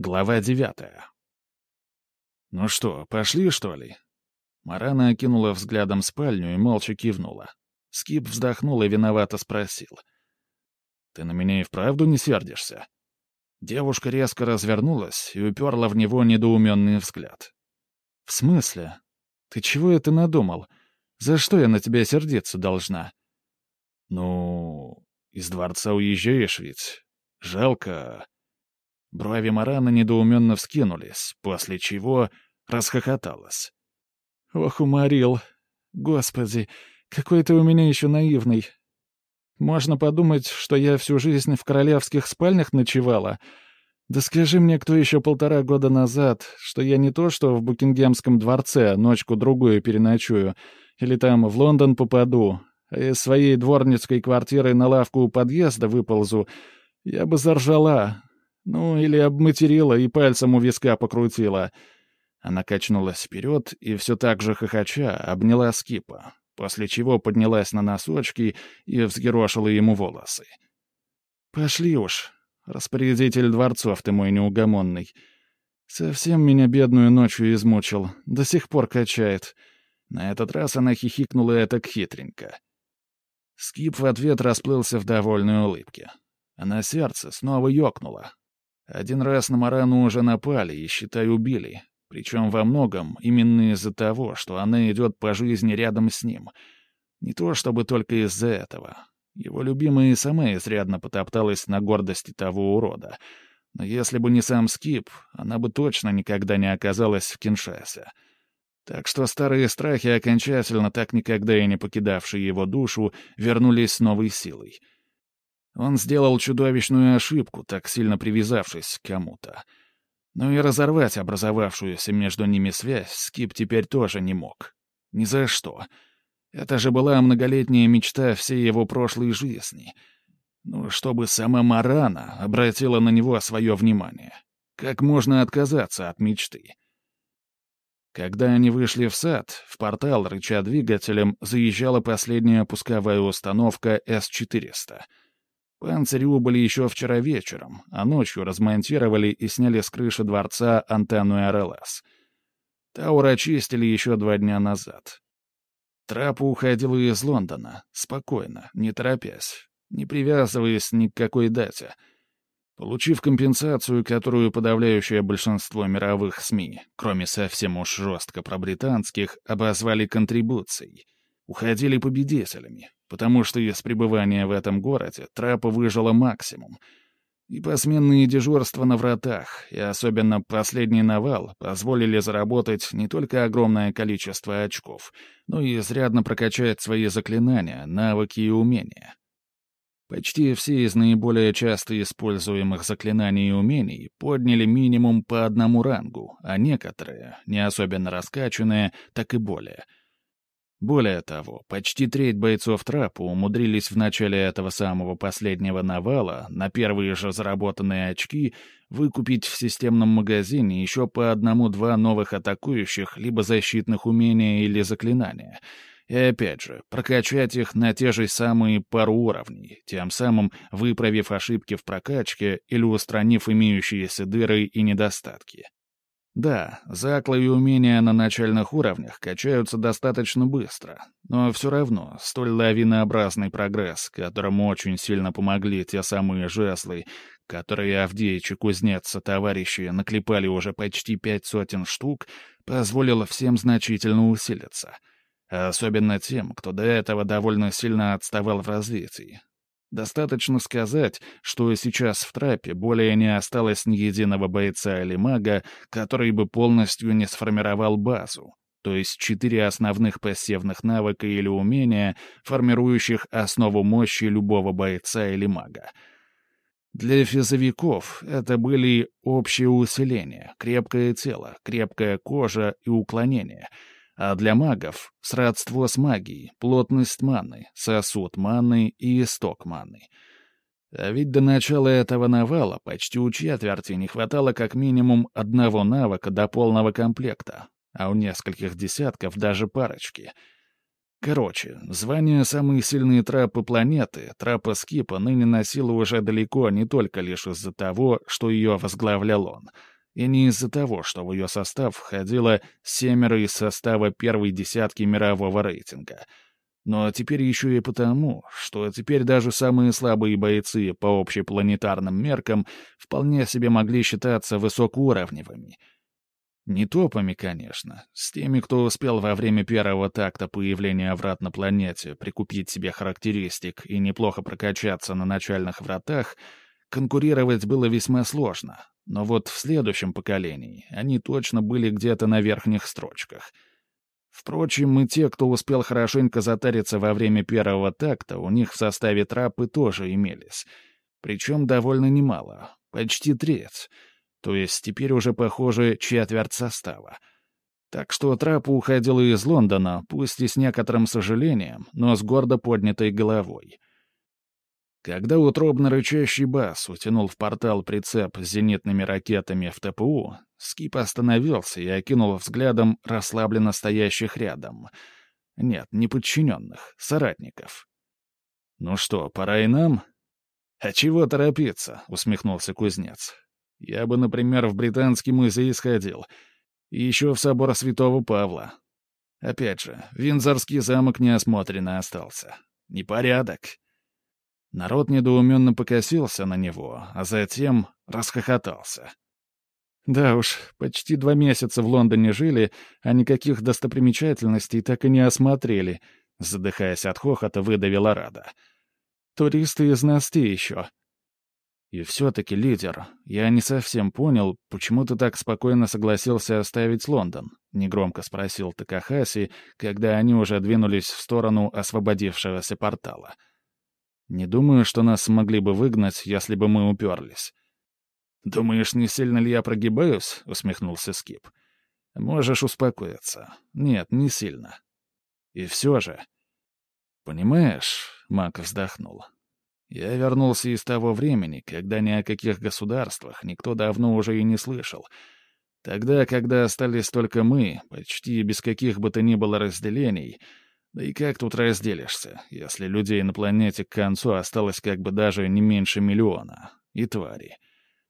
Глава девятая. «Ну что, пошли, что ли?» Марана окинула взглядом спальню и молча кивнула. Скип вздохнул и виновато спросил. «Ты на меня и вправду не сердишься?» Девушка резко развернулась и уперла в него недоуменный взгляд. «В смысле? Ты чего это надумал? За что я на тебя сердиться должна?» «Ну, из дворца уезжаешь ведь? Жалко...» Брови Марана недоуменно вскинулись, после чего расхохоталась. «Ох, уморил. Господи, какой ты у меня еще наивный. Можно подумать, что я всю жизнь в королевских спальнях ночевала. Да скажи мне, кто еще полтора года назад, что я не то что в Букингемском дворце ночку-другую переночую, или там в Лондон попаду, а из своей дворницкой квартиры на лавку у подъезда выползу, я бы заржала, ну, или обматерила и пальцем у виска покрутила. Она качнулась вперед и все так же хохоча обняла Скипа, после чего поднялась на носочки и взъерошила ему волосы. «Пошли уж, распорядитель дворцов ты мой неугомонный. Совсем меня бедную ночью измучил, до сих пор качает». На этот раз она хихикнула это хитренько. Скип в ответ расплылся в довольной улыбке. А на сердце снова ёкнуло, один раз на Марану уже напали и, считай, убили. Причем во многом именно из-за того, что она идет по жизни рядом с ним. Не то чтобы только из-за этого. Его любимая и сама изрядно потопталась на гордости того урода. Но если бы не сам Скип, она бы точно никогда не оказалась в Киншасе. Так что старые страхи, окончательно так никогда и не покидавшие его душу, вернулись с новой силой — он сделал чудовищную ошибку, так сильно привязавшись к кому-то. Но и разорвать образовавшуюся между ними связь Скип теперь тоже не мог. Ни за что. Это же была многолетняя мечта всей его прошлой жизни. Ну, чтобы сама Марана обратила на него свое внимание. Как можно отказаться от мечты? Когда они вышли в сад, в портал, рыча двигателем, заезжала последняя пусковая установка С-400 — Панцири убыли еще вчера вечером, а ночью размонтировали и сняли с крыши дворца антенну РЛС. Таур очистили еще два дня назад. Трапа уходила из Лондона, спокойно, не торопясь, не привязываясь ни к какой дате. Получив компенсацию, которую подавляющее большинство мировых СМИ, кроме совсем уж жестко про британских, обозвали контрибуцией, уходили победителями, потому что из пребывания в этом городе трапа выжила максимум. И посменные дежурства на вратах, и особенно последний навал, позволили заработать не только огромное количество очков, но и изрядно прокачать свои заклинания, навыки и умения. Почти все из наиболее часто используемых заклинаний и умений подняли минимум по одному рангу, а некоторые, не особенно раскачанные, так и более — более того, почти треть бойцов трапа умудрились в начале этого самого последнего навала на первые же заработанные очки выкупить в системном магазине еще по одному-два новых атакующих либо защитных умения или заклинания. И опять же, прокачать их на те же самые пару уровней, тем самым выправив ошибки в прокачке или устранив имеющиеся дыры и недостатки. Да, заклы и умения на начальных уровнях качаются достаточно быстро, но все равно столь лавинообразный прогресс, которому очень сильно помогли те самые жезлы, которые Авдеич и Кузнеца товарищи наклепали уже почти пять сотен штук, позволило всем значительно усилиться. Особенно тем, кто до этого довольно сильно отставал в развитии. Достаточно сказать, что сейчас в трапе более не осталось ни единого бойца или мага, который бы полностью не сформировал базу, то есть четыре основных пассивных навыка или умения, формирующих основу мощи любого бойца или мага. Для физовиков это были общее усиление, крепкое тело, крепкая кожа и уклонение — а для магов — сродство с магией, плотность маны, сосуд маны и исток маны. А ведь до начала этого навала почти у четверти не хватало как минимум одного навыка до полного комплекта, а у нескольких десятков даже парочки. Короче, звание «Самые сильные трапы планеты» трапа Скипа ныне носила уже далеко не только лишь из-за того, что ее возглавлял он, и не из-за того, что в ее состав входило семеро из состава первой десятки мирового рейтинга — но теперь еще и потому, что теперь даже самые слабые бойцы по общепланетарным меркам вполне себе могли считаться высокоуровневыми. Не топами, конечно, с теми, кто успел во время первого такта появления врат на планете прикупить себе характеристик и неплохо прокачаться на начальных вратах, конкурировать было весьма сложно. Но вот в следующем поколении они точно были где-то на верхних строчках — Впрочем, и те, кто успел хорошенько затариться во время первого такта, у них в составе трапы тоже имелись. Причем довольно немало, почти треть. То есть теперь уже, похоже, четверть состава. Так что трапа уходила из Лондона, пусть и с некоторым сожалением, но с гордо поднятой головой. Когда утробно рычащий бас утянул в портал прицеп с зенитными ракетами в ТПУ, Скип остановился и окинул взглядом расслабленно стоящих рядом. Нет, не подчиненных, соратников. «Ну что, пора и нам?» «А чего торопиться?» — усмехнулся кузнец. «Я бы, например, в Британский музей сходил. И еще в собор Святого Павла. Опять же, Винзорский замок неосмотренно остался. Непорядок». Народ недоуменно покосился на него, а затем расхохотался. Да уж, почти два месяца в Лондоне жили, а никаких достопримечательностей так и не осмотрели, задыхаясь от хохота, выдавила Рада. Туристы из нас те еще. И все-таки, лидер, я не совсем понял, почему ты так спокойно согласился оставить Лондон, негромко спросил Такахаси, когда они уже двинулись в сторону освободившегося портала. — не думаю, что нас смогли бы выгнать, если бы мы уперлись. «Думаешь, не сильно ли я прогибаюсь?» — усмехнулся Скип. «Можешь успокоиться. Нет, не сильно. И все же...» «Понимаешь...» — Мак вздохнул. «Я вернулся из того времени, когда ни о каких государствах никто давно уже и не слышал. Тогда, когда остались только мы, почти без каких бы то ни было разделений, да и как тут разделишься, если людей на планете к концу осталось как бы даже не меньше миллиона? И твари.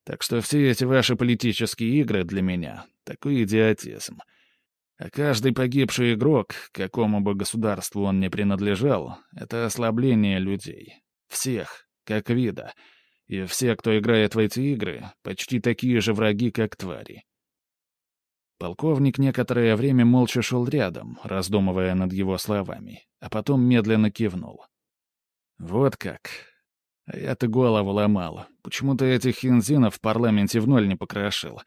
Так что все эти ваши политические игры для меня — такой идиотизм. А каждый погибший игрок, какому бы государству он ни принадлежал, — это ослабление людей. Всех, как вида. И все, кто играет в эти игры, почти такие же враги, как твари. Полковник некоторое время молча шел рядом, раздумывая над его словами, а потом медленно кивнул. «Вот как. А я-то голову ломал. Почему то этих хинзинов в парламенте в ноль не покрошил?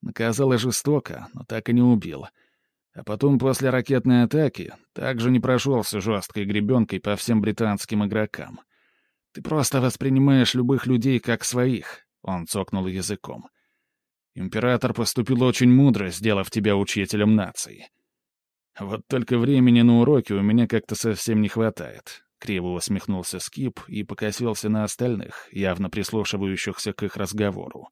Наказал и жестоко, но так и не убил. А потом после ракетной атаки также не прошелся жесткой гребенкой по всем британским игрокам. Ты просто воспринимаешь любых людей как своих», — он цокнул языком. — Император поступил очень мудро, сделав тебя учителем нации. Вот только времени на уроки у меня как-то совсем не хватает. Криво усмехнулся Скип и покосился на остальных, явно прислушивающихся к их разговору.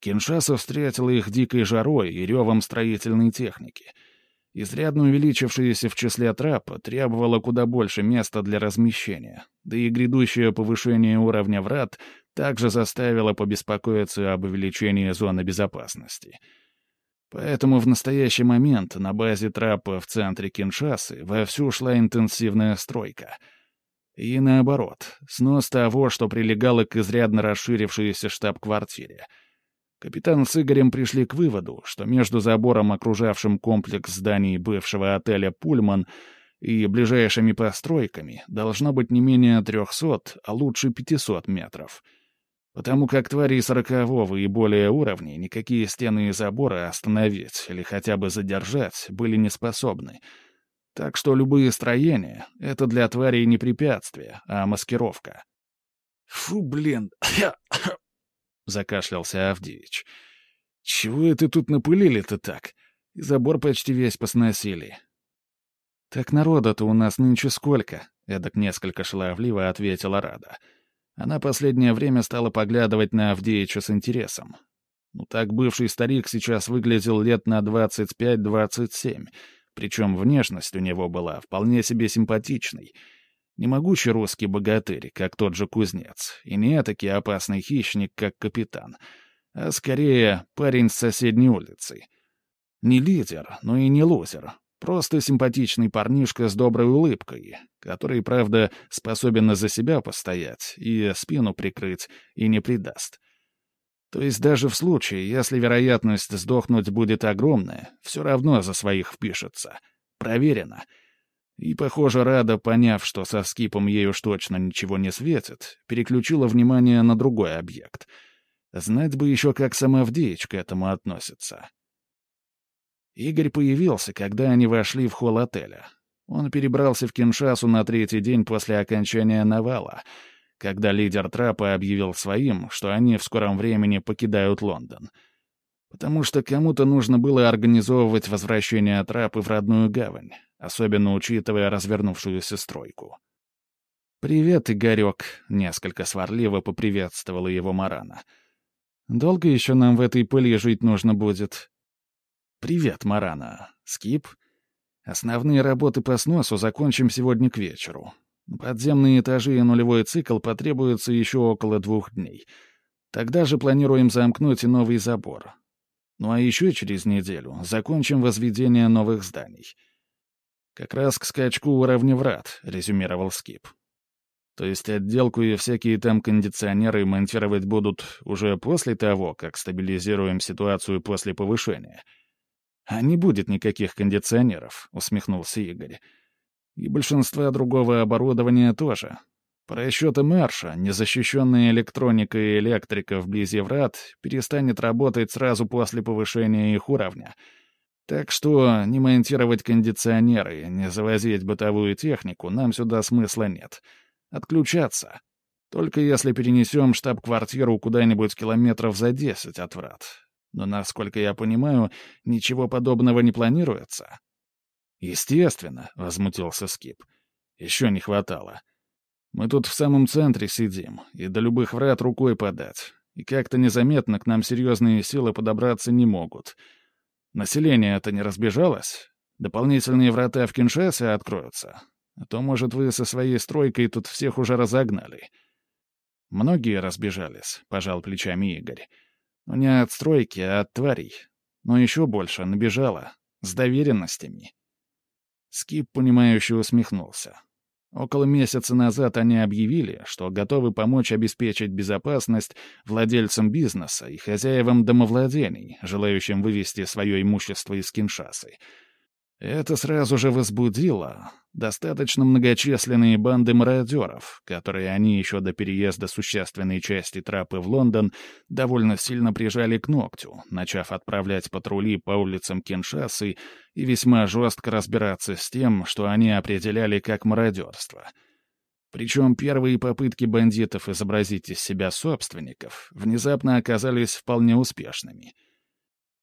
Киншаса встретила их дикой жарой и ревом строительной техники. Изрядно увеличившаяся в числе трапа требовала куда больше места для размещения, да и грядущее повышение уровня врат также заставило побеспокоиться об увеличении зоны безопасности. Поэтому в настоящий момент на базе трапа в центре Киншасы вовсю шла интенсивная стройка. И наоборот, снос того, что прилегало к изрядно расширившейся штаб-квартире. Капитан с Игорем пришли к выводу, что между забором, окружавшим комплекс зданий бывшего отеля «Пульман», и ближайшими постройками должно быть не менее 300, а лучше 500 метров — потому как твари сорокового и более уровней никакие стены и заборы остановить или хотя бы задержать были не способны. Так что любые строения — это для тварей не препятствие, а маскировка. «Фу, блин!» — закашлялся Авдеевич. «Чего это тут напылили-то так? И забор почти весь посносили». «Так народа-то у нас нынче сколько?» — эдак несколько шаловливо ответила Рада. — она последнее время стала поглядывать на Авдеича с интересом. Ну так бывший старик сейчас выглядел лет на 25-27, причем внешность у него была вполне себе симпатичной. Не могучий русский богатырь, как тот же кузнец, и не этакий опасный хищник, как капитан, а скорее парень с соседней улицы. Не лидер, но и не лузер, Просто симпатичный парнишка с доброй улыбкой, который, правда, способен за себя постоять и спину прикрыть, и не предаст. То есть даже в случае, если вероятность сдохнуть будет огромная, все равно за своих впишется. Проверено. И, похоже, Рада, поняв, что со скипом ей уж точно ничего не светит, переключила внимание на другой объект. Знать бы еще, как сама Авдеич к этому относится. Игорь появился, когда они вошли в холл отеля. Он перебрался в Киншасу на третий день после окончания навала, когда лидер трапа объявил своим, что они в скором времени покидают Лондон. Потому что кому-то нужно было организовывать возвращение трапы в родную гавань, особенно учитывая развернувшуюся стройку. «Привет, Игорек», — несколько сварливо поприветствовала его Марана. «Долго еще нам в этой пыли жить нужно будет?» «Привет, Марана. Скип? Основные работы по сносу закончим сегодня к вечеру. Подземные этажи и нулевой цикл потребуются еще около двух дней. Тогда же планируем замкнуть и новый забор. Ну а еще через неделю закончим возведение новых зданий. Как раз к скачку уровня врат», — резюмировал Скип. То есть отделку и всякие там кондиционеры монтировать будут уже после того, как стабилизируем ситуацию после повышения — «А не будет никаких кондиционеров», — усмехнулся Игорь. «И большинства другого оборудования тоже. По расчетам Марша, незащищенная электроника и электрика вблизи врат перестанет работать сразу после повышения их уровня. Так что не монтировать кондиционеры, не завозить бытовую технику нам сюда смысла нет. Отключаться. Только если перенесем штаб-квартиру куда-нибудь километров за десять от врат. Но, насколько я понимаю, ничего подобного не планируется. «Естественно», — возмутился Скип. «Еще не хватало. Мы тут в самом центре сидим, и до любых врат рукой подать. И как-то незаметно к нам серьезные силы подобраться не могут. Население это не разбежалось? Дополнительные врата в Киншасе откроются? А то, может, вы со своей стройкой тут всех уже разогнали». «Многие разбежались», — пожал плечами Игорь. Не от стройки, а от тварей. Но еще больше набежала. С доверенностями. Скип, понимающе усмехнулся. Около месяца назад они объявили, что готовы помочь обеспечить безопасность владельцам бизнеса и хозяевам домовладений, желающим вывести свое имущество из Киншасы — это сразу же возбудило достаточно многочисленные банды мародеров, которые они еще до переезда существенной части трапы в Лондон довольно сильно прижали к ногтю, начав отправлять патрули по улицам Киншасы и весьма жестко разбираться с тем, что они определяли как мародерство. Причем первые попытки бандитов изобразить из себя собственников внезапно оказались вполне успешными —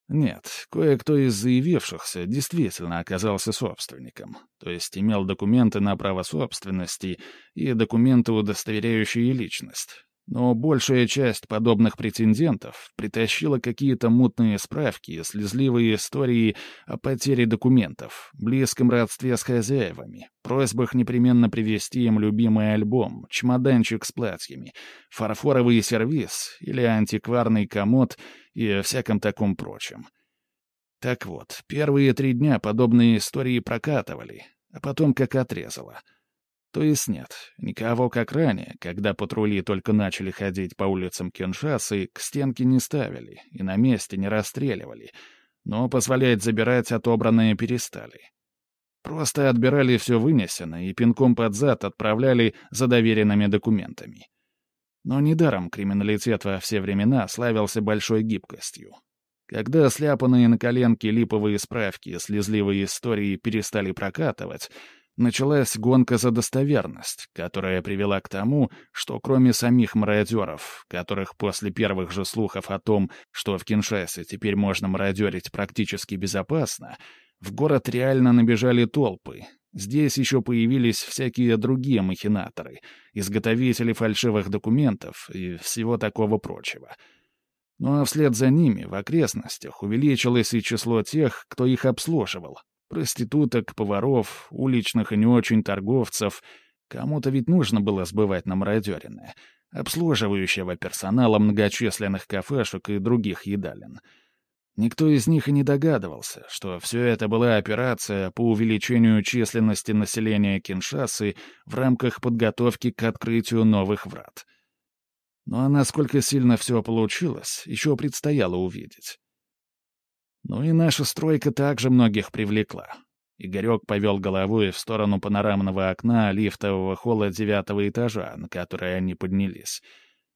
нет, кое-кто из заявившихся действительно оказался собственником, то есть имел документы на право собственности и документы, удостоверяющие личность. Но большая часть подобных претендентов притащила какие-то мутные справки, слезливые истории о потере документов, близком родстве с хозяевами, просьбах непременно привезти им любимый альбом, чемоданчик с платьями, фарфоровый сервиз или антикварный комод и всяком таком прочем. Так вот, первые три дня подобные истории прокатывали, а потом как отрезало — то есть нет, никого как ранее, когда патрули только начали ходить по улицам Киншасы, к стенке не ставили и на месте не расстреливали, но позволять забирать отобранное перестали. Просто отбирали все вынесено и пинком под зад отправляли за доверенными документами. Но недаром криминалитет во все времена славился большой гибкостью. Когда сляпанные на коленке липовые справки и слезливые истории перестали прокатывать, началась гонка за достоверность, которая привела к тому, что кроме самих мародеров, которых после первых же слухов о том, что в Киншасе теперь можно мародерить практически безопасно, в город реально набежали толпы. Здесь еще появились всякие другие махинаторы, изготовители фальшивых документов и всего такого прочего. Ну а вслед за ними в окрестностях увеличилось и число тех, кто их обслуживал, Проституток, поваров, уличных и не очень торговцев. Кому-то ведь нужно было сбывать на мародерины, обслуживающего персонала многочисленных кафешек и других едалин — Никто из них и не догадывался, что все это была операция по увеличению численности населения Киншасы в рамках подготовки к открытию новых врат. Ну а насколько сильно все получилось, еще предстояло увидеть. Ну и наша стройка также многих привлекла. Игорек повел головой в сторону панорамного окна лифтового холла девятого этажа, на который они поднялись.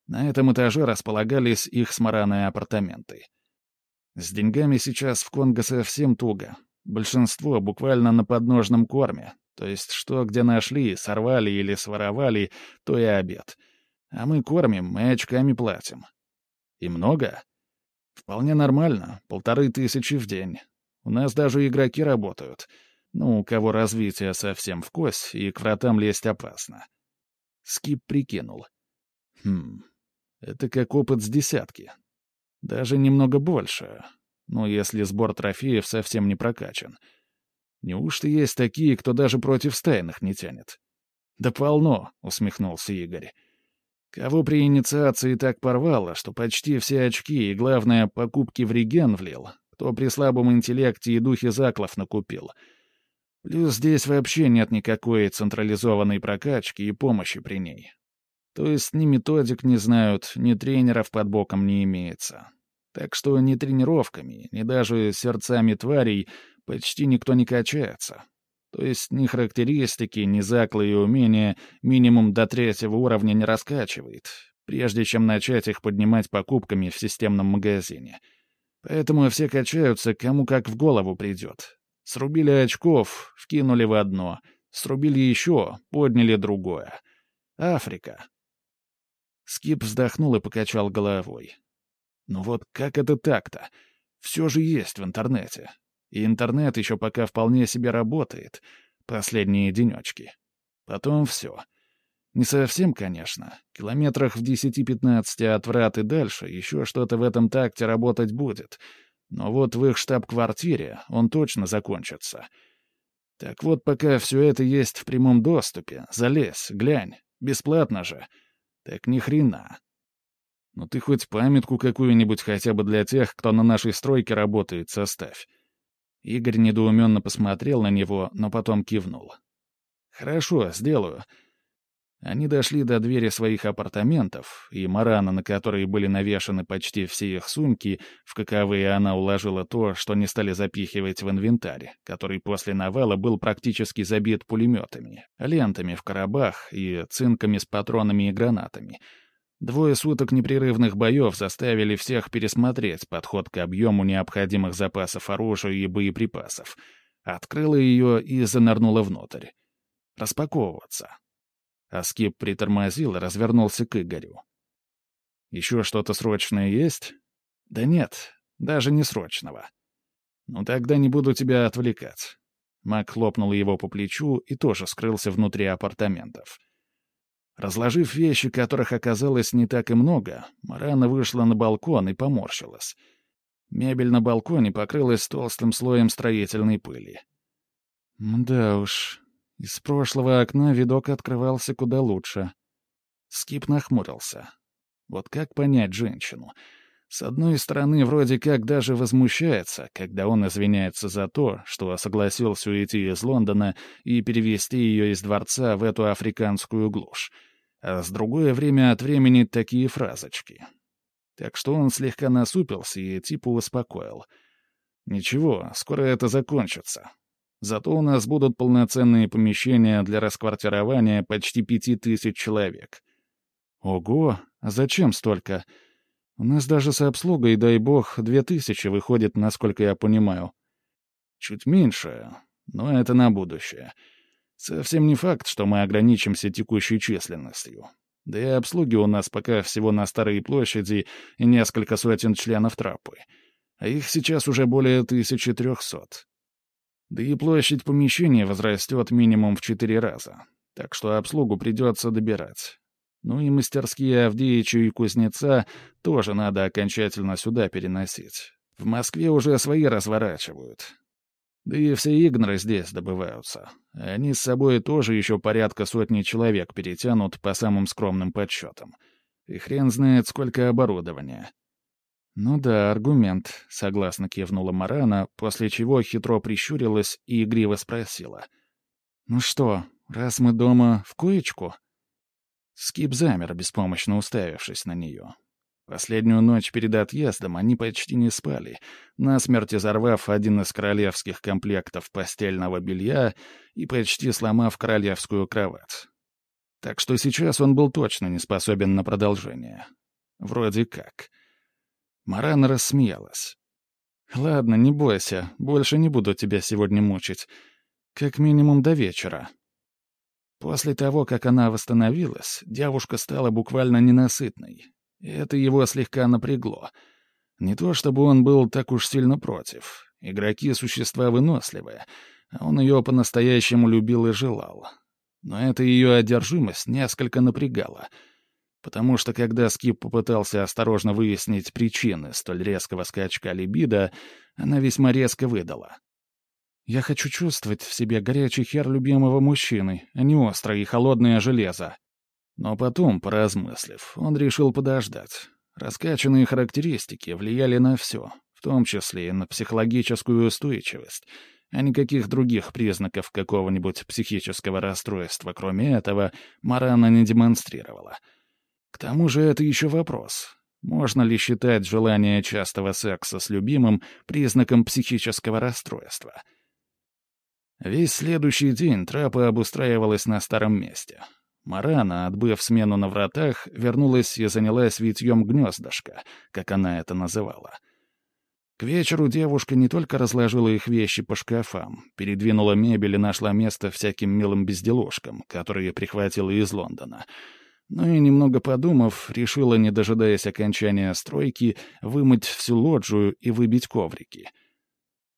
На этом этаже располагались их с Мараной апартаменты — с деньгами сейчас в Конго совсем туго. Большинство буквально на подножном корме. То есть что где нашли, сорвали или своровали, то и обед. А мы кормим и очками платим. И много? Вполне нормально, полторы тысячи в день. У нас даже игроки работают. Ну, у кого развитие совсем в кость, и к вратам лезть опасно. Скип прикинул. Хм, это как опыт с десятки. Даже немного больше. Ну, если сбор трофеев совсем не прокачан. Неужто есть такие, кто даже против стайных не тянет? «Да полно», — усмехнулся Игорь. «Кого при инициации так порвало, что почти все очки и, главное, покупки в реген влил, кто при слабом интеллекте и духе заклов накупил. Плюс здесь вообще нет никакой централизованной прокачки и помощи при ней. То есть ни методик не знают, ни тренеров под боком не имеется. Так что ни тренировками, ни даже сердцами тварей почти никто не качается. То есть ни характеристики, ни заклы и умения минимум до третьего уровня не раскачивает, прежде чем начать их поднимать покупками в системном магазине. Поэтому все качаются, кому как в голову придет. Срубили очков, вкинули в одно, срубили еще, подняли другое. Африка. Скип вздохнул и покачал головой. Ну вот как это так-то? Все же есть в интернете. И интернет еще пока вполне себе работает. Последние денечки. Потом все. Не совсем, конечно. Километрах в 10-15 от врат и дальше еще что-то в этом такте работать будет. Но вот в их штаб-квартире он точно закончится. Так вот, пока все это есть в прямом доступе, залезь, глянь. Бесплатно же. Так ни хрена. Ну ты хоть памятку какую-нибудь хотя бы для тех, кто на нашей стройке работает, составь. Игорь недоуменно посмотрел на него, но потом кивнул. «Хорошо, сделаю». Они дошли до двери своих апартаментов, и Марана, на которой были навешаны почти все их сумки, в каковые она уложила то, что не стали запихивать в инвентарь, который после навала был практически забит пулеметами, лентами в коробах и цинками с патронами и гранатами. Двое суток непрерывных боев заставили всех пересмотреть подход к объему необходимых запасов оружия и боеприпасов. Открыла ее и занырнула внутрь. Распаковываться. Аскип притормозил и развернулся к Игорю. «Еще что-то срочное есть?» «Да нет, даже не срочного». «Ну тогда не буду тебя отвлекать». Мак хлопнул его по плечу и тоже скрылся внутри апартаментов. Разложив вещи, которых оказалось не так и много, Марана вышла на балкон и поморщилась. Мебель на балконе покрылась толстым слоем строительной пыли. Да уж, из прошлого окна видок открывался куда лучше. Скип нахмурился. Вот как понять женщину? С одной стороны, вроде как даже возмущается, когда он извиняется за то, что согласился уйти из Лондона и перевести ее из дворца в эту африканскую глушь. А с другое время от времени такие фразочки. Так что он слегка насупился и типа успокоил. «Ничего, скоро это закончится. Зато у нас будут полноценные помещения для расквартирования почти пяти тысяч человек. Ого, а зачем столько? У нас даже с обслугой, дай бог, две тысячи выходит, насколько я понимаю. Чуть меньше, но это на будущее. Совсем не факт, что мы ограничимся текущей численностью. Да и обслуги у нас пока всего на Старой площади и несколько сотен членов трапы. А их сейчас уже более 1300. Да и площадь помещения возрастет минимум в четыре раза. Так что обслугу придется добирать. Ну и мастерские Авдеича и Кузнеца тоже надо окончательно сюда переносить. В Москве уже свои разворачивают. Да и все игноры здесь добываются. Они с собой тоже еще порядка сотни человек перетянут по самым скромным подсчетам. И хрен знает, сколько оборудования. «Ну да, аргумент», — согласно кивнула Марана, после чего хитро прищурилась и игриво спросила. «Ну что, раз мы дома, в коечку?» Скип замер, беспомощно уставившись на нее. Последнюю ночь перед отъездом они почти не спали, насмерть изорвав один из королевских комплектов постельного белья и почти сломав королевскую кровать. Так что сейчас он был точно не способен на продолжение. Вроде как. Марана рассмеялась. «Ладно, не бойся, больше не буду тебя сегодня мучить. Как минимум до вечера». После того, как она восстановилась, девушка стала буквально ненасытной. И это его слегка напрягло. Не то чтобы он был так уж сильно против. Игроки — существа выносливые, а он ее по-настоящему любил и желал. Но эта ее одержимость несколько напрягала — потому что когда Скип попытался осторожно выяснить причины столь резкого скачка либидо, она весьма резко выдала. «Я хочу чувствовать в себе горячий хер любимого мужчины, а не острое и холодное железо». Но потом, поразмыслив, он решил подождать. Раскачанные характеристики влияли на все, в том числе и на психологическую устойчивость, а никаких других признаков какого-нибудь психического расстройства, кроме этого, Марана не демонстрировала — к тому же это еще вопрос. Можно ли считать желание частого секса с любимым признаком психического расстройства? Весь следующий день трапа обустраивалась на старом месте. Марана, отбыв смену на вратах, вернулась и занялась витьем гнездышка, как она это называла. К вечеру девушка не только разложила их вещи по шкафам, передвинула мебель и нашла место всяким милым безделушкам, которые прихватила из Лондона — но и немного подумав, решила, не дожидаясь окончания стройки, вымыть всю лоджию и выбить коврики.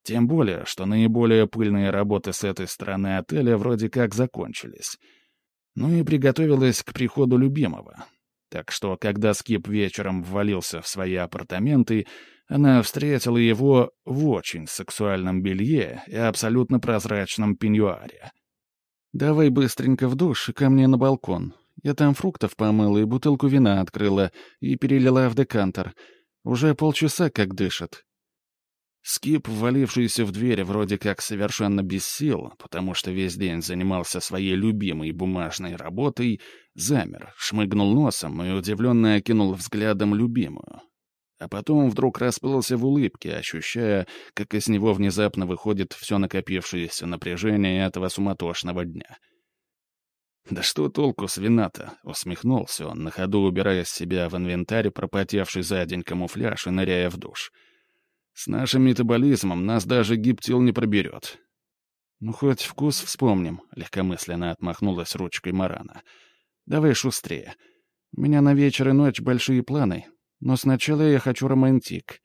Тем более, что наиболее пыльные работы с этой стороны отеля вроде как закончились. Ну и приготовилась к приходу любимого. Так что, когда Скип вечером ввалился в свои апартаменты, она встретила его в очень сексуальном белье и абсолютно прозрачном пеньюаре. «Давай быстренько в душ и ко мне на балкон. Я там фруктов помыла и бутылку вина открыла и перелила в декантер. Уже полчаса как дышит». Скип, ввалившийся в дверь вроде как совершенно без сил, потому что весь день занимался своей любимой бумажной работой, замер, шмыгнул носом и удивленно окинул взглядом любимую. А потом вдруг расплылся в улыбке, ощущая, как из него внезапно выходит все накопившееся напряжение этого суматошного дня — «Да что толку с вина-то?» — усмехнулся он, на ходу убирая с себя в инвентарь пропотевший за день камуфляж и ныряя в душ. «С нашим метаболизмом нас даже гиптил не проберет». «Ну, хоть вкус вспомним», — легкомысленно отмахнулась ручкой Марана. «Давай шустрее. У меня на вечер и ночь большие планы, но сначала я хочу романтик».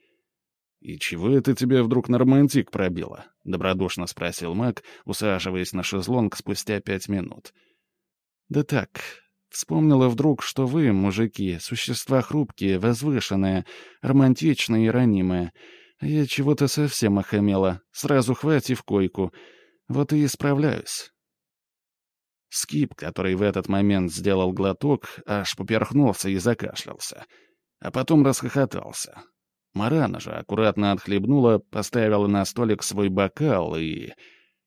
«И чего это тебя вдруг на романтик пробило?» — добродушно спросил Мак, усаживаясь на шезлонг спустя пять минут. — да так, вспомнила вдруг, что вы, мужики, существа хрупкие, возвышенные, романтичные и ранимые. Я чего-то совсем охамела, сразу хватив койку. Вот и исправляюсь. Скип, который в этот момент сделал глоток, аж поперхнулся и закашлялся. А потом расхохотался. Марана же аккуратно отхлебнула, поставила на столик свой бокал и...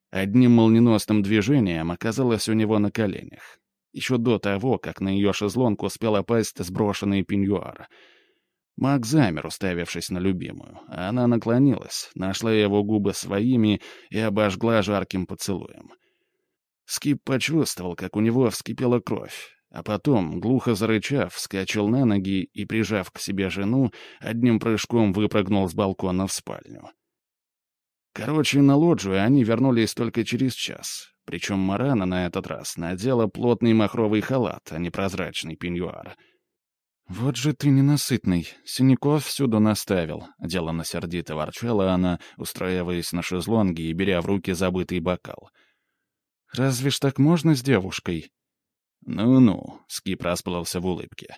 Одним молниеносным движением оказалась у него на коленях еще до того, как на ее шезлонг успел опасть сброшенный пеньюар. Маг замер, уставившись на любимую, она наклонилась, нашла его губы своими и обожгла жарким поцелуем. Скип почувствовал, как у него вскипела кровь, а потом, глухо зарычав, вскочил на ноги и, прижав к себе жену, одним прыжком выпрыгнул с балкона в спальню. Короче, на лоджию они вернулись только через час, причем Марана на этот раз надела плотный махровый халат, а не прозрачный пеньюар. «Вот же ты ненасытный. Синяков всюду наставил», — делано сердито ворчала она, устраиваясь на шезлонге и беря в руки забытый бокал. «Разве ж так можно с девушкой?» «Ну-ну», — Скип расплылся в улыбке.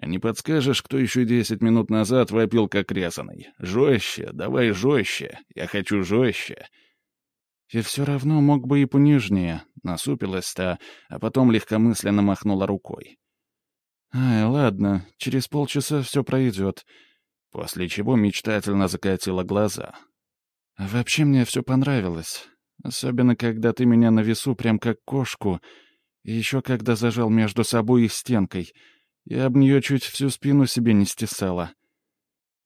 «Не подскажешь, кто еще десять минут назад вопил как резаный? Жестче, давай жестче, я хочу жестче». И все равно мог бы и понежнее, насупилась та, а потом легкомысленно махнула рукой. «Ай, ладно, через полчаса все пройдет», после чего мечтательно закатила глаза. «Вообще мне все понравилось, особенно когда ты меня на весу прям как кошку, и еще когда зажал между собой и стенкой. Я об нее чуть всю спину себе не стесала».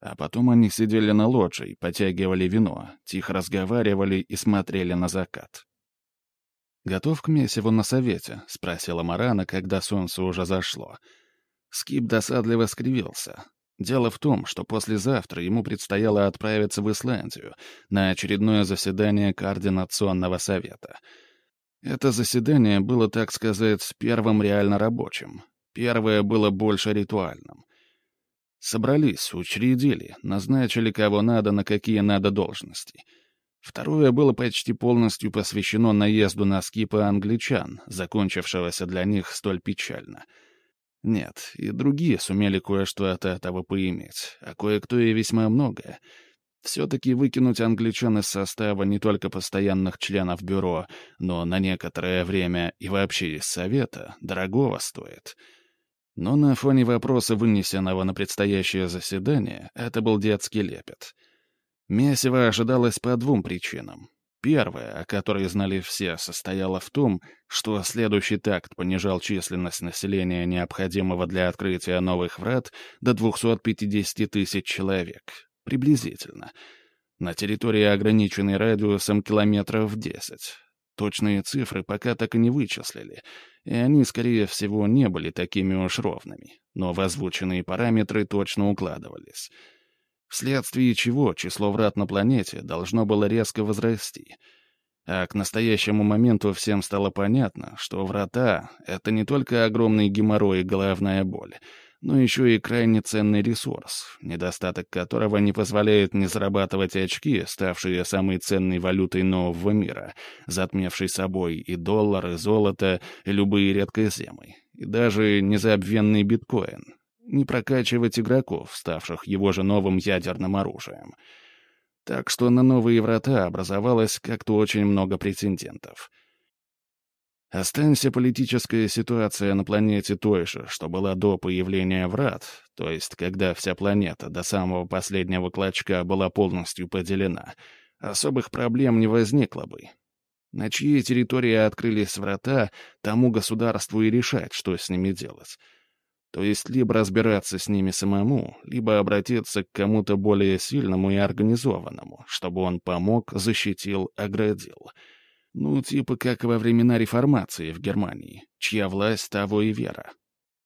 А потом они сидели на лоджии, потягивали вино, тихо разговаривали и смотрели на закат. «Готов к месиву на совете?» — спросила Марана, когда солнце уже зашло. Скип досадливо скривился. Дело в том, что послезавтра ему предстояло отправиться в Исландию на очередное заседание Координационного совета. Это заседание было, так сказать, первым реально рабочим. Первое было больше ритуальным. Собрались, учредили, назначили кого надо на какие надо должности. Второе было почти полностью посвящено наезду на скипа англичан, закончившегося для них столь печально — нет, и другие сумели кое-что от этого поиметь, а кое-кто и весьма многое. Все-таки выкинуть англичан из состава не только постоянных членов бюро, но на некоторое время и вообще из совета дорогого стоит. Но на фоне вопроса, вынесенного на предстоящее заседание, это был детский лепет. Месиво ожидалось по двум причинам. Первая, о которой знали все, состояла в том, что следующий такт понижал численность населения, необходимого для открытия новых врат, до 250 тысяч человек. Приблизительно. На территории, ограниченной радиусом километров 10. Точные цифры пока так и не вычислили, и они, скорее всего, не были такими уж ровными, но в озвученные параметры точно укладывались — вследствие чего число врат на планете должно было резко возрасти. А к настоящему моменту всем стало понятно, что врата — это не только огромный геморрой и головная боль, но еще и крайне ценный ресурс, недостаток которого не позволяет не зарабатывать очки, ставшие самой ценной валютой нового мира, затмевшей собой и доллар, и золото, и любые редкоземы, и даже незабвенный биткоин, не прокачивать игроков, ставших его же новым ядерным оружием. Так что на новые врата образовалось как-то очень много претендентов. Останься политическая ситуация на планете той же, что была до появления врат, то есть когда вся планета до самого последнего клочка была полностью поделена, особых проблем не возникло бы. На чьей территории открылись врата, тому государству и решать, что с ними делать. То есть либо разбираться с ними самому, либо обратиться к кому-то более сильному и организованному, чтобы он помог, защитил, оградил. Ну, типа как во времена реформации в Германии, чья власть того и вера.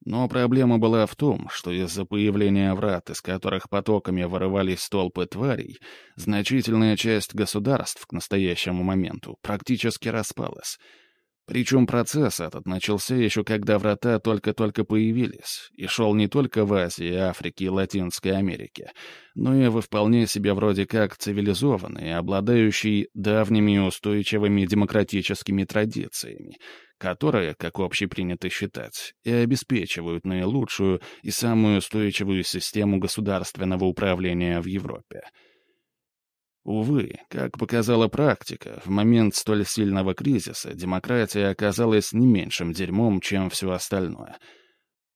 Но проблема была в том, что из-за появления врат, из которых потоками вырывались толпы тварей, значительная часть государств к настоящему моменту практически распалась — причем процесс этот начался еще когда врата только-только появились, и шел не только в Азии, Африке и Латинской Америке, но и во вполне себе вроде как цивилизованной, обладающей давними устойчивыми демократическими традициями, которые, как общепринято считать, и обеспечивают наилучшую и самую устойчивую систему государственного управления в Европе. Увы, как показала практика, в момент столь сильного кризиса демократия оказалась не меньшим дерьмом, чем все остальное.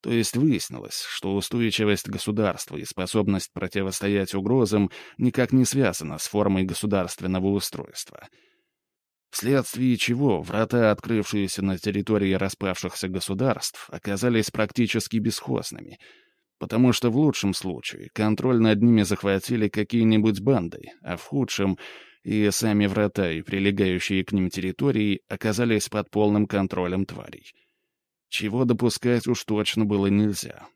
То есть выяснилось, что устойчивость государства и способность противостоять угрозам никак не связана с формой государственного устройства. Вследствие чего врата, открывшиеся на территории распавшихся государств, оказались практически бесхозными — Потому что в лучшем случае контроль над ними захватили какие-нибудь банды, а в худшем и сами врата и прилегающие к ним территории оказались под полным контролем тварей. Чего допускать уж точно было нельзя.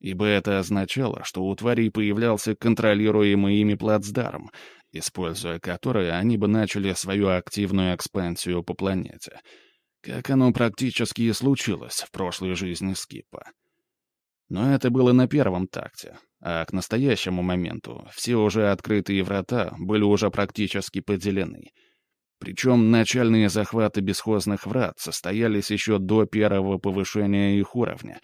Ибо это означало, что у тварей появлялся контролируемый ими плацдарм, используя который они бы начали свою активную экспансию по планете. Как оно практически и случилось в прошлой жизни Скипа. Но это было на первом такте, а к настоящему моменту все уже открытые врата были уже практически поделены. Причем начальные захваты бесхозных врат состоялись еще до первого повышения их уровня,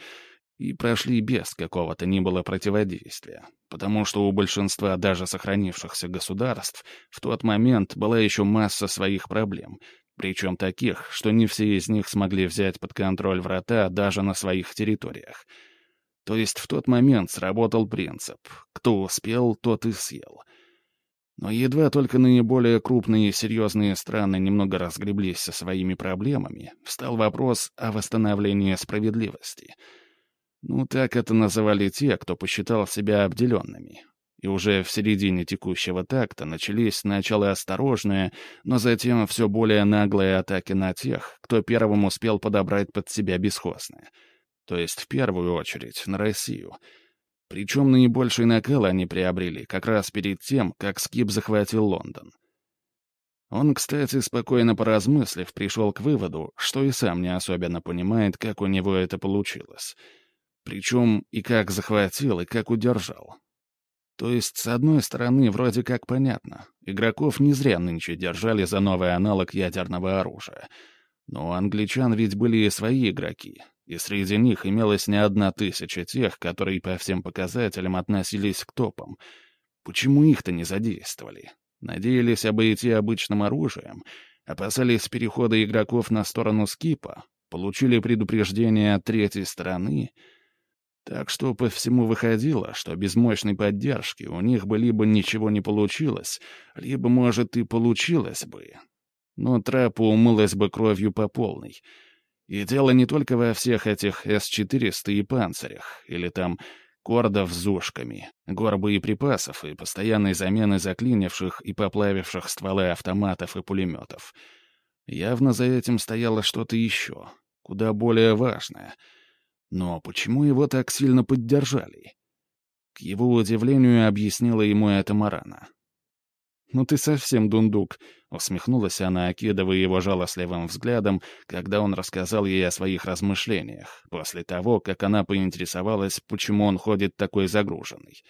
и прошли без какого-то ни было противодействия, потому что у большинства даже сохранившихся государств в тот момент была еще масса своих проблем, причем таких, что не все из них смогли взять под контроль врата даже на своих территориях. То есть в тот момент сработал принцип «кто успел, тот и съел». Но едва только наиболее крупные и серьезные страны немного разгреблись со своими проблемами, встал вопрос о восстановлении справедливости — ну, так это называли те, кто посчитал себя обделенными. И уже в середине текущего такта начались сначала осторожные, но затем все более наглые атаки на тех, кто первым успел подобрать под себя бесхозное. То есть, в первую очередь, на Россию. Причем наибольший накал они приобрели как раз перед тем, как Скип захватил Лондон. Он, кстати, спокойно поразмыслив, пришел к выводу, что и сам не особенно понимает, как у него это получилось — причем и как захватил, и как удержал. То есть, с одной стороны, вроде как понятно. Игроков не зря нынче держали за новый аналог ядерного оружия. Но у англичан ведь были и свои игроки, и среди них имелось не одна тысяча тех, которые по всем показателям относились к топам. Почему их-то не задействовали? Надеялись обойти обычным оружием? Опасались перехода игроков на сторону скипа? Получили предупреждение от третьей стороны — так что по всему выходило, что без мощной поддержки у них бы либо ничего не получилось, либо, может, и получилось бы. Но трапа умылась бы кровью по полной. И дело не только во всех этих С-400 и панцирях, или там кордов с зушками, гор боеприпасов и постоянной замены заклинивших и поплавивших стволы автоматов и пулеметов. Явно за этим стояло что-то еще, куда более важное — но почему его так сильно поддержали? К его удивлению объяснила ему это Марана. «Ну ты совсем дундук», — усмехнулась она, окидывая его жалостливым взглядом, когда он рассказал ей о своих размышлениях, после того, как она поинтересовалась, почему он ходит такой загруженный.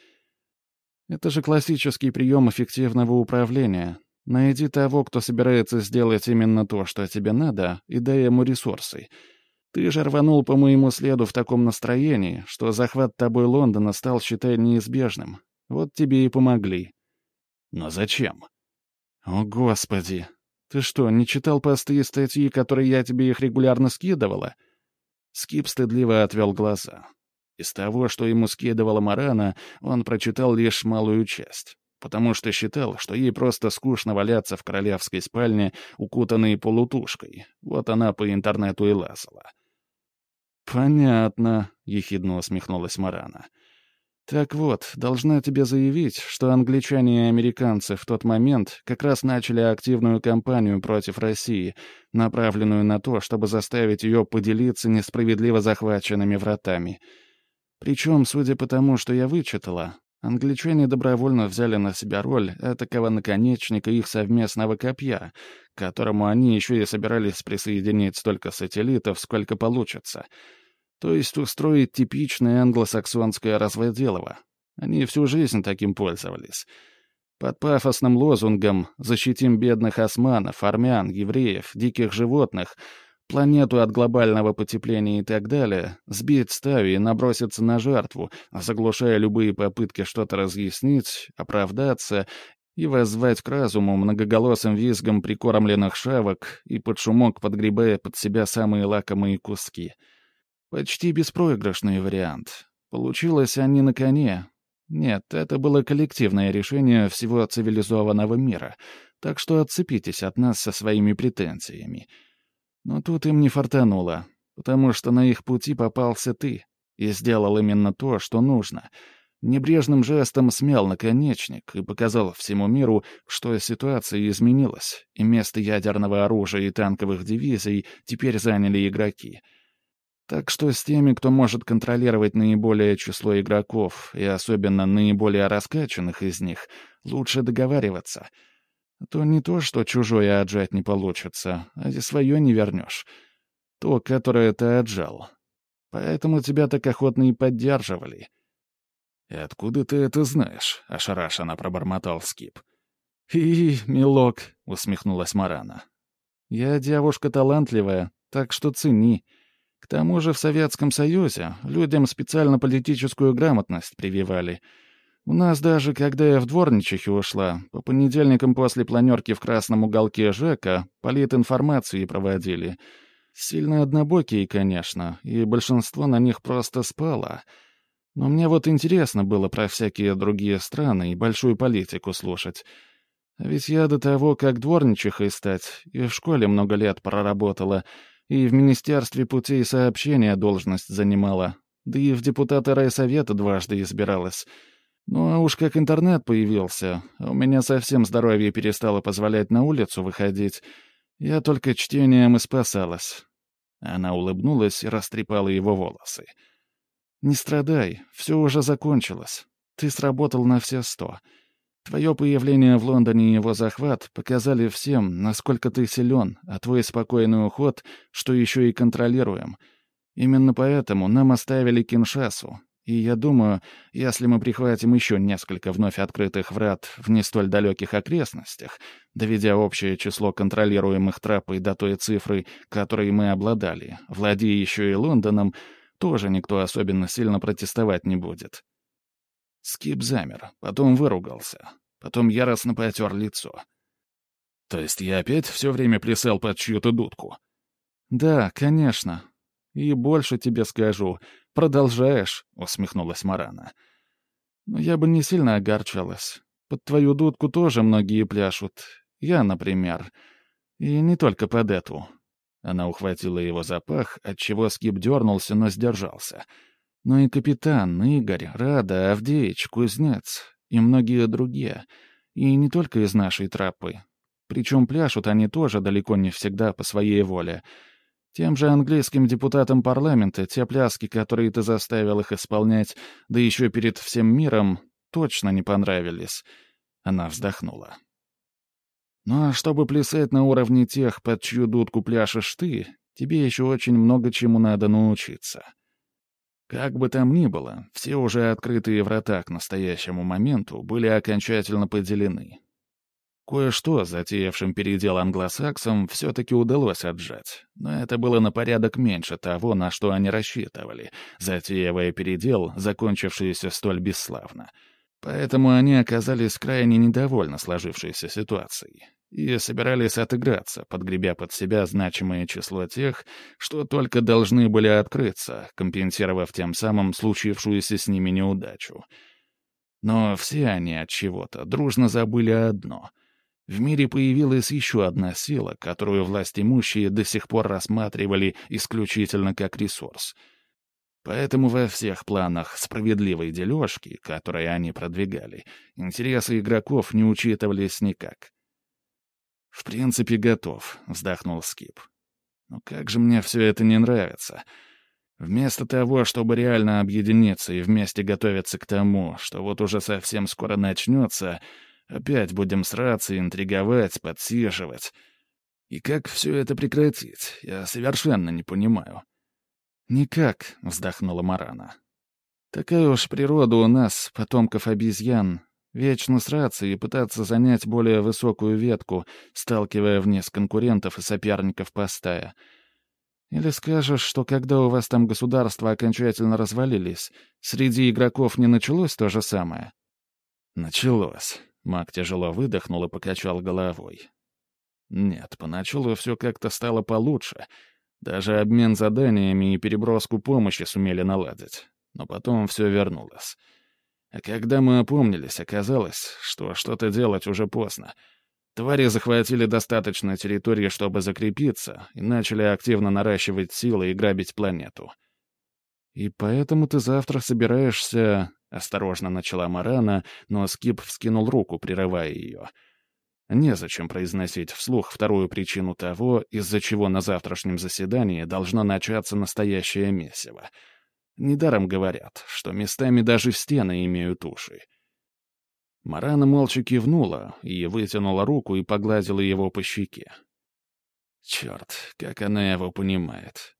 «Это же классический прием эффективного управления. Найди того, кто собирается сделать именно то, что тебе надо, и дай ему ресурсы. Ты же рванул по моему следу в таком настроении, что захват тобой Лондона стал, считай, неизбежным. Вот тебе и помогли. Но зачем? О, Господи! Ты что, не читал посты и статьи, которые я тебе их регулярно скидывала? Скип стыдливо отвел глаза. Из того, что ему скидывала Марана, он прочитал лишь малую часть, потому что считал, что ей просто скучно валяться в королевской спальне, укутанной полутушкой. Вот она по интернету и лазала. «Понятно», — ехидно усмехнулась Марана. «Так вот, должна тебе заявить, что англичане и американцы в тот момент как раз начали активную кампанию против России, направленную на то, чтобы заставить ее поделиться несправедливо захваченными вратами. Причем, судя по тому, что я вычитала, англичане добровольно взяли на себя роль этакого наконечника их совместного копья, к которому они еще и собирались присоединить столько сателлитов, сколько получится — то есть устроить типичное англосаксонское разводелово. Они всю жизнь таким пользовались. Под пафосным лозунгом «Защитим бедных османов, армян, евреев, диких животных», планету от глобального потепления и так далее, сбить стаю и наброситься на жертву, заглушая любые попытки что-то разъяснить, оправдаться и воззвать к разуму многоголосым визгом прикормленных шавок и под шумок подгребая под себя самые лакомые куски — Почти беспроигрышный вариант. Получилось они на коне. Нет, это было коллективное решение всего цивилизованного мира, так что отцепитесь от нас со своими претензиями. Но тут им не фартануло, потому что на их пути попался ты и сделал именно то, что нужно. Небрежным жестом смял наконечник и показал всему миру, что ситуация изменилась, и место ядерного оружия и танковых дивизий теперь заняли игроки — так что с теми, кто может контролировать наиболее число игроков, и особенно наиболее раскачанных из них, лучше договариваться. А то не то, что чужое отжать не получится, а и свое не вернешь. То, которое ты отжал. Поэтому тебя так охотно и поддерживали. «И откуда ты это знаешь?» — ошарашенно пробормотал Скип. «Хи-хи, милок», — усмехнулась Марана. «Я девушка талантливая, так что цени». К тому же в Советском Союзе людям специально политическую грамотность прививали. У нас даже, когда я в дворничихе ушла, по понедельникам после планерки в красном уголке ЖЭКа политинформации проводили. Сильно однобокие, конечно, и большинство на них просто спало. Но мне вот интересно было про всякие другие страны и большую политику слушать. Ведь я до того, как дворничихой стать, и в школе много лет проработала — и в Министерстве путей сообщения должность занимала, да и в депутаты райсовета дважды избиралась. Ну а уж как интернет появился, у меня совсем здоровье перестало позволять на улицу выходить. Я только чтением и спасалась. Она улыбнулась и растрепала его волосы. «Не страдай, все уже закончилось. Ты сработал на все сто. Твое появление в Лондоне и его захват показали всем, насколько ты силен, а твой спокойный уход, что еще и контролируем. Именно поэтому нам оставили Киншасу. И я думаю, если мы прихватим еще несколько вновь открытых врат в не столь далеких окрестностях, доведя общее число контролируемых трапой до той цифры, которой мы обладали, владея еще и Лондоном, тоже никто особенно сильно протестовать не будет. Скип замер, потом выругался, потом яростно потер лицо. «То есть я опять все время плясал под чью-то дудку?» «Да, конечно. И больше тебе скажу. Продолжаешь», — усмехнулась Марана. «Но я бы не сильно огорчалась. Под твою дудку тоже многие пляшут. Я, например. И не только под эту». Она ухватила его за пах, отчего Скип дернулся, но сдержался — но и капитан, Игорь, Рада, Авдеич, Кузнец и многие другие. И не только из нашей трапы. Причем пляшут они тоже далеко не всегда по своей воле. Тем же английским депутатам парламента те пляски, которые ты заставил их исполнять, да еще перед всем миром, точно не понравились. Она вздохнула. Ну а чтобы плясать на уровне тех, под чью дудку пляшешь ты, тебе еще очень много чему надо научиться. Как бы там ни было, все уже открытые врата к настоящему моменту были окончательно поделены. Кое-что затеявшим передел англосаксам все-таки удалось отжать, но это было на порядок меньше того, на что они рассчитывали, затеивая передел, закончившийся столь бесславно. Поэтому они оказались крайне недовольны сложившейся ситуацией и собирались отыграться, подгребя под себя значимое число тех, что только должны были открыться, компенсировав тем самым случившуюся с ними неудачу. Но все они от чего-то дружно забыли одно. В мире появилась еще одна сила, которую власть имущие до сих пор рассматривали исключительно как ресурс. Поэтому во всех планах справедливой дележки, которые они продвигали, интересы игроков не учитывались никак. «В принципе, готов», — вздохнул Скип. «Но как же мне все это не нравится. Вместо того, чтобы реально объединиться и вместе готовиться к тому, что вот уже совсем скоро начнется, опять будем сраться, интриговать, подсиживать. И как все это прекратить, я совершенно не понимаю». «Никак», — вздохнула Марана. «Такая уж природа у нас, потомков обезьян, Вечно сраться и пытаться занять более высокую ветку, сталкивая вниз конкурентов и соперников по. Или скажешь, что когда у вас там государства окончательно развалились, среди игроков не началось то же самое? Началось. Маг тяжело выдохнул и покачал головой. Нет, поначалу все как-то стало получше. Даже обмен заданиями и переброску помощи сумели наладить. Но потом все вернулось. А когда мы опомнились, оказалось, что что-то делать уже поздно. Твари захватили достаточно территории, чтобы закрепиться, и начали активно наращивать силы и грабить планету. «И поэтому ты завтра собираешься...» — осторожно начала Марана, но Скип вскинул руку, прерывая ее. Незачем произносить вслух вторую причину того, из-за чего на завтрашнем заседании должно начаться настоящее месиво — Недаром говорят, что местами даже стены имеют уши. Марана молча кивнула и вытянула руку и погладила его по щеке. Черт, как она его понимает.